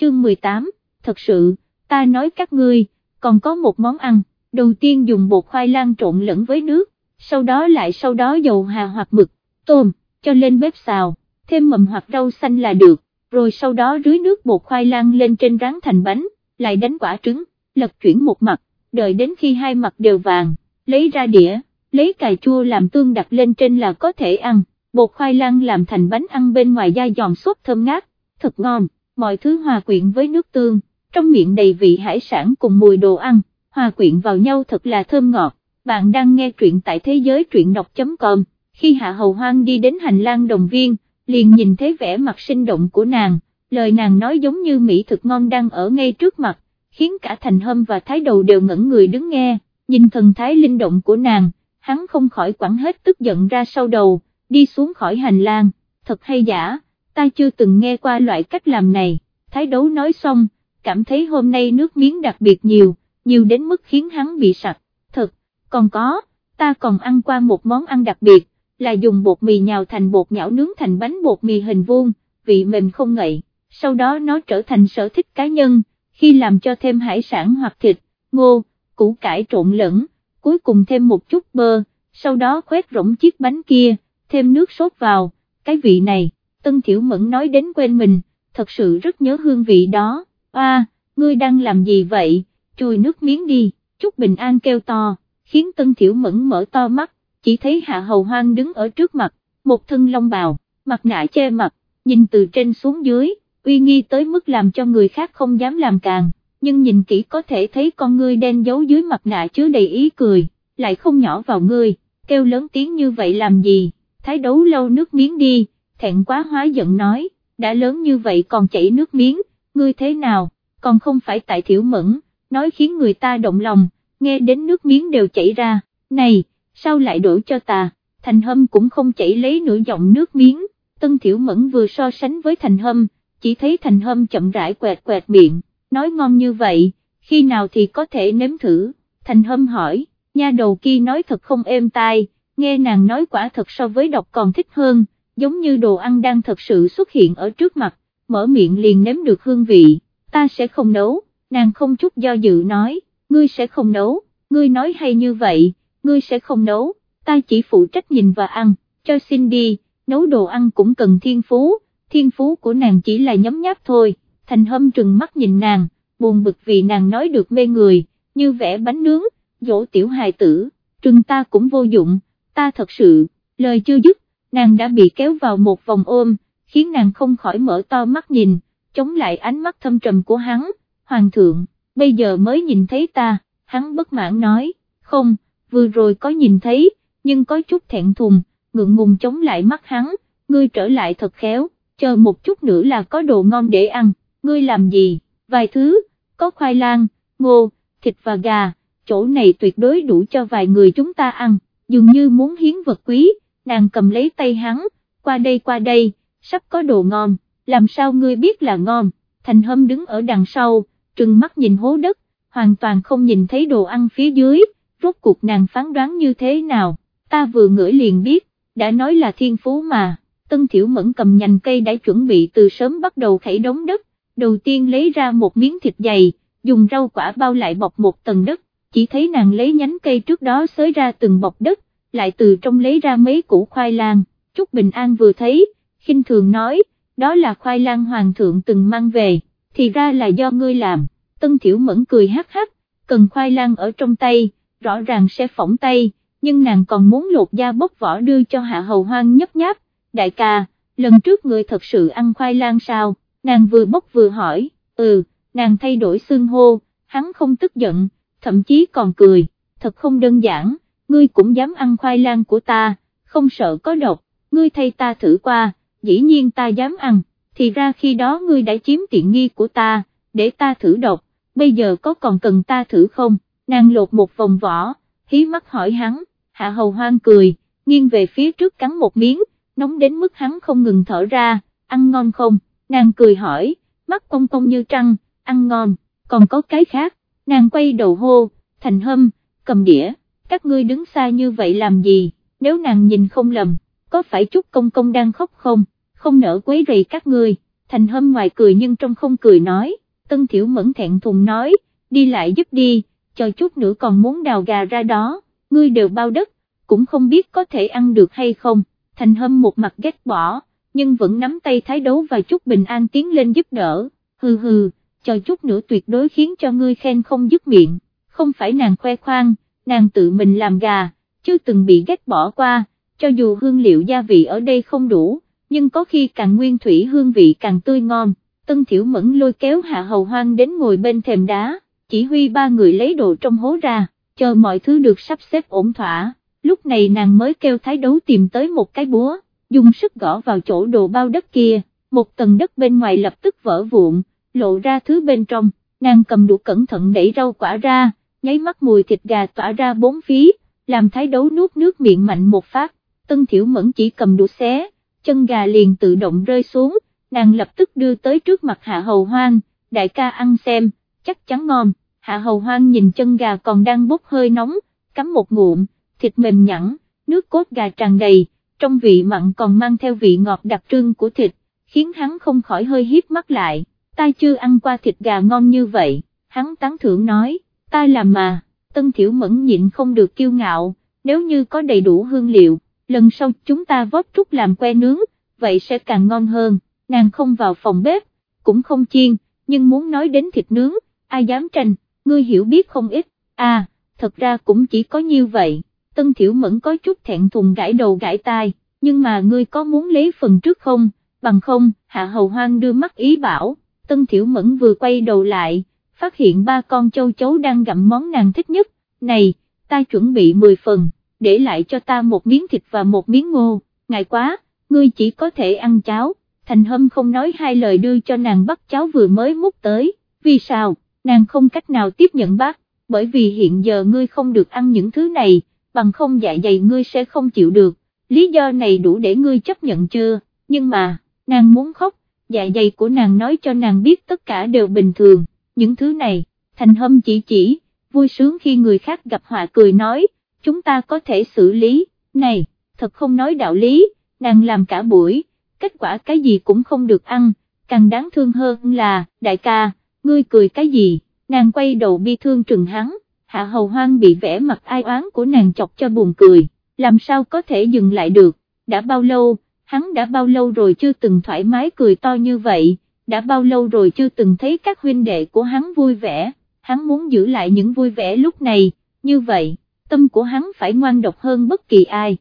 chương 18, thật sự, ta nói các ngươi, còn có một món ăn, đầu tiên dùng bột khoai lang trộn lẫn với nước, sau đó lại sau đó dầu hà hoặc mực, tôm, cho lên bếp xào, thêm mầm hoặc rau xanh là được, rồi sau đó rưới nước bột khoai lang lên trên rán thành bánh, lại đánh quả trứng, lật chuyển một mặt, đợi đến khi hai mặt đều vàng, lấy ra đĩa, lấy cà chua làm tương đặt lên trên là có thể ăn, bột khoai lang làm thành bánh ăn bên ngoài da giòn sốt thơm ngát, thật ngon, mọi thứ hòa quyện với nước tương, trong miệng đầy vị hải sản cùng mùi đồ ăn, hòa quyện vào nhau thật là thơm ngọt, bạn đang nghe truyện tại thế giới truyện đọc.com, khi Hạ Hầu Hoang đi đến hành lang đồng viên, liền nhìn thấy vẻ mặt sinh động của nàng, lời nàng nói giống như mỹ thực ngon đang ở ngay trước mặt, khiến cả thành hâm và thái đầu đều ngẩn người đứng nghe, nhìn thần thái linh động của nàng, hắn không khỏi quẳng hết tức giận ra sau đầu, đi xuống khỏi hành lang, thật hay giả, ta chưa từng nghe qua loại cách làm này, thái đấu nói xong, cảm thấy hôm nay nước miếng đặc biệt nhiều, nhiều đến mức khiến hắn bị sặc, thật, còn có, ta còn ăn qua một món ăn đặc biệt, là dùng bột mì nhào thành bột nhão nướng thành bánh bột mì hình vuông, vị mềm không ngậy, sau đó nó trở thành sở thích cá nhân, khi làm cho thêm hải sản hoặc thịt, ngô, củ cải trộn lẫn, cuối cùng thêm một chút bơ, sau đó khoét rỗng chiếc bánh kia, thêm nước sốt vào, cái vị này, Tân Thiểu Mẫn nói đến quên mình, thật sự rất nhớ hương vị đó, a, ngươi đang làm gì vậy, chui nước miếng đi, Trúc Bình An kêu to, khiến Tân Thiểu Mẫn mở to mắt, chỉ thấy Hạ Hầu Hoang đứng ở trước mặt, một thân long bào, mặt nạ che mặt, nhìn từ trên xuống dưới, uy nghi tới mức làm cho người khác không dám làm càng, nhưng nhìn kỹ có thể thấy con ngươi đen giấu dưới mặt nạ chứa đầy ý cười, lại không nhỏ vào ngươi, kêu lớn tiếng như vậy làm gì, thái đấu lâu nước miếng đi, thẹn quá hóa giận nói, đã lớn như vậy còn chảy nước miếng, ngươi thế nào, còn không phải tại thiểu mẫn, nói khiến người ta động lòng, nghe đến nước miếng đều chảy ra, này, sao lại đổ cho ta, thành hâm cũng không chảy lấy nửa giọng nước miếng, tân thiểu mẫn vừa so sánh với thành hâm, chỉ thấy thành hâm chậm rãi quẹt quẹt miệng, nói ngon như vậy, khi nào thì có thể nếm thử, thành hâm hỏi, nha đầu kia nói thật không êm tai, nghe nàng nói quả thật so với đọc còn thích hơn, giống như đồ ăn đang thật sự xuất hiện ở trước mặt, mở miệng liền nếm được hương vị, ta sẽ không nấu, nàng không chút do dự nói, ngươi sẽ không nấu, ngươi nói hay như vậy, ngươi sẽ không nấu, ta chỉ phụ trách nhìn và ăn, cho xin đi, nấu đồ ăn cũng cần thiên phú, thiên phú của nàng chỉ là nhấm nháp thôi, thành hâm trừng mắt nhìn nàng, buồn bực vì nàng nói được mê người, như vẽ bánh nướng, dỗ tiểu hài tử, trừng ta cũng vô dụng, ta thật sự, lời chưa dứt, nàng đã bị kéo vào một vòng ôm, khiến nàng không khỏi mở to mắt nhìn, chống lại ánh mắt thâm trầm của hắn, hoàng thượng, bây giờ mới nhìn thấy ta, hắn bất mãn nói, không, vừa rồi có nhìn thấy, nhưng có chút thẹn thùng, ngượng ngùng chống lại mắt hắn, ngươi trở lại thật khéo, chờ một chút nữa là có đồ ngon để ăn, ngươi làm gì, vài thứ, có khoai lang, ngô, thịt và gà, chỗ này tuyệt đối đủ cho vài người chúng ta ăn, dường như muốn hiến vật quý, nàng cầm lấy tay hắn, qua đây qua đây, sắp có đồ ngon, làm sao ngươi biết là ngon, thành hâm đứng ở đằng sau, trừng mắt nhìn hố đất, hoàn toàn không nhìn thấy đồ ăn phía dưới, rốt cuộc nàng phán đoán như thế nào, ta vừa ngửi liền biết, đã nói là thiên phú mà, tân thiểu mẫn cầm nhành cây đã chuẩn bị từ sớm bắt đầu khẩy đống đất, đầu tiên lấy ra một miếng thịt dày, dùng rau quả bao lại bọc một tầng đất, chỉ thấy nàng lấy nhánh cây trước đó xới ra từng bọc đất, lại từ trong lấy ra mấy củ khoai lang, Trúc Bình An vừa thấy, khinh thường nói, đó là khoai lang hoàng thượng từng mang về, thì ra là do ngươi làm, Tân Thiểu Mẫn cười hắc hắc, cần khoai lang ở trong tay, rõ ràng sẽ phỏng tay, nhưng nàng còn muốn lột da bốc vỏ đưa cho hạ hầu hoang nhấp nháp, đại ca, lần trước ngươi thật sự ăn khoai lang sao, nàng vừa bốc vừa hỏi, ừ, nàng thay đổi xương hô, hắn không tức giận, thậm chí còn cười, thật không đơn giản, ngươi cũng dám ăn khoai lang của ta, không sợ có độc, ngươi thay ta thử qua, dĩ nhiên ta dám ăn, thì ra khi đó ngươi đã chiếm tiện nghi của ta, để ta thử độc, bây giờ có còn cần ta thử không, nàng lột một vòng vỏ, hí mắt hỏi hắn, hạ hầu hoang cười, nghiêng về phía trước cắn một miếng, nóng đến mức hắn không ngừng thở ra, ăn ngon không, nàng cười hỏi, mắt cong cong như trăng, ăn ngon, còn có cái khác, nàng quay đầu hô, thành hâm, cầm đĩa, các ngươi đứng xa như vậy làm gì, nếu nàng nhìn không lầm, có phải chút công công đang khóc không, không nỡ quấy rầy các ngươi, thành hâm ngoài cười nhưng trong không cười nói, tân thiểu mẫn thẹn thùng nói, đi lại giúp đi, chờ chút nữa còn muốn đào gà ra đó, ngươi đều bao đất, cũng không biết có thể ăn được hay không, thành hâm một mặt ghét bỏ, nhưng vẫn nắm tay thái đấu và chút bình an tiến lên giúp đỡ, hừ hừ, chờ chút nữa tuyệt đối khiến cho ngươi khen không dứt miệng, không phải nàng khoe khoang, nàng tự mình làm gà, chưa từng bị ghét bỏ qua, cho dù hương liệu gia vị ở đây không đủ, nhưng có khi càng nguyên thủy hương vị càng tươi ngon, tân thiểu mẫn lôi kéo hạ hầu hoang đến ngồi bên thềm đá, chỉ huy ba người lấy đồ trong hố ra, chờ mọi thứ được sắp xếp ổn thỏa, lúc này nàng mới kêu thái đấu tìm tới một cái búa, dùng sức gõ vào chỗ đồ bao đất kia, một tầng đất bên ngoài lập tức vỡ vụn, lộ ra thứ bên trong, nàng cầm đũa cẩn thận đẩy rau quả ra, nháy mắt mùi thịt gà tỏa ra bốn phía, làm thái đấu nuốt nước miệng mạnh một phát, tân thiểu mẫn chỉ cầm đũa xé, chân gà liền tự động rơi xuống, nàng lập tức đưa tới trước mặt hạ hầu hoang, đại ca ăn xem, chắc chắn ngon, hạ hầu hoang nhìn chân gà còn đang bốc hơi nóng, cắm một ngụm, thịt mềm nhẵn, nước cốt gà tràn đầy, trong vị mặn còn mang theo vị ngọt đặc trưng của thịt, khiến hắn không khỏi hơi hiếp mắt lại, tai chưa ăn qua thịt gà ngon như vậy, hắn tán thưởng nói, ta làm mà, tân thiểu mẫn nhịn không được kiêu ngạo, nếu như có đầy đủ hương liệu, lần sau chúng ta vót trúc làm que nướng, vậy sẽ càng ngon hơn, nàng không vào phòng bếp, cũng không chiên, nhưng muốn nói đến thịt nướng, ai dám tranh, ngươi hiểu biết không ít, à, thật ra cũng chỉ có như vậy, tân thiểu mẫn có chút thẹn thùng gãi đầu gãi tai, nhưng mà ngươi có muốn lấy phần trước không, bằng không, hạ hầu hoang đưa mắt ý bảo, tân thiểu mẫn vừa quay đầu lại, phát hiện ba con châu chấu đang gặm món nàng thích nhất, này, ta chuẩn bị 10 phần, để lại cho ta một miếng thịt và một miếng ngô, ngại quá, ngươi chỉ có thể ăn cháo, thành hâm không nói hai lời đưa cho nàng bắt cháo vừa mới múc tới, vì sao, nàng không cách nào tiếp nhận bác, bởi vì hiện giờ ngươi không được ăn những thứ này, bằng không dạ dày ngươi sẽ không chịu được, lý do này đủ để ngươi chấp nhận chưa, nhưng mà, nàng muốn khóc, dạ dày của nàng nói cho nàng biết tất cả đều bình thường, những thứ này, thành hâm chỉ chỉ, vui sướng khi người khác gặp họa cười nói, chúng ta có thể xử lý, này, thật không nói đạo lý, nàng làm cả buổi, kết quả cái gì cũng không được ăn, càng đáng thương hơn là, đại ca, ngươi cười cái gì, nàng quay đầu bi thương trừng hắn, hạ hầu hoang bị vẽ mặt ai oán của nàng chọc cho buồn cười, làm sao có thể dừng lại được, đã bao lâu, hắn đã bao lâu rồi chưa từng thoải mái cười to như vậy, đã bao lâu rồi chưa từng thấy các huynh đệ của hắn vui vẻ, hắn muốn giữ lại những vui vẻ lúc này, như vậy, tâm của hắn phải ngoan độc hơn bất kỳ ai.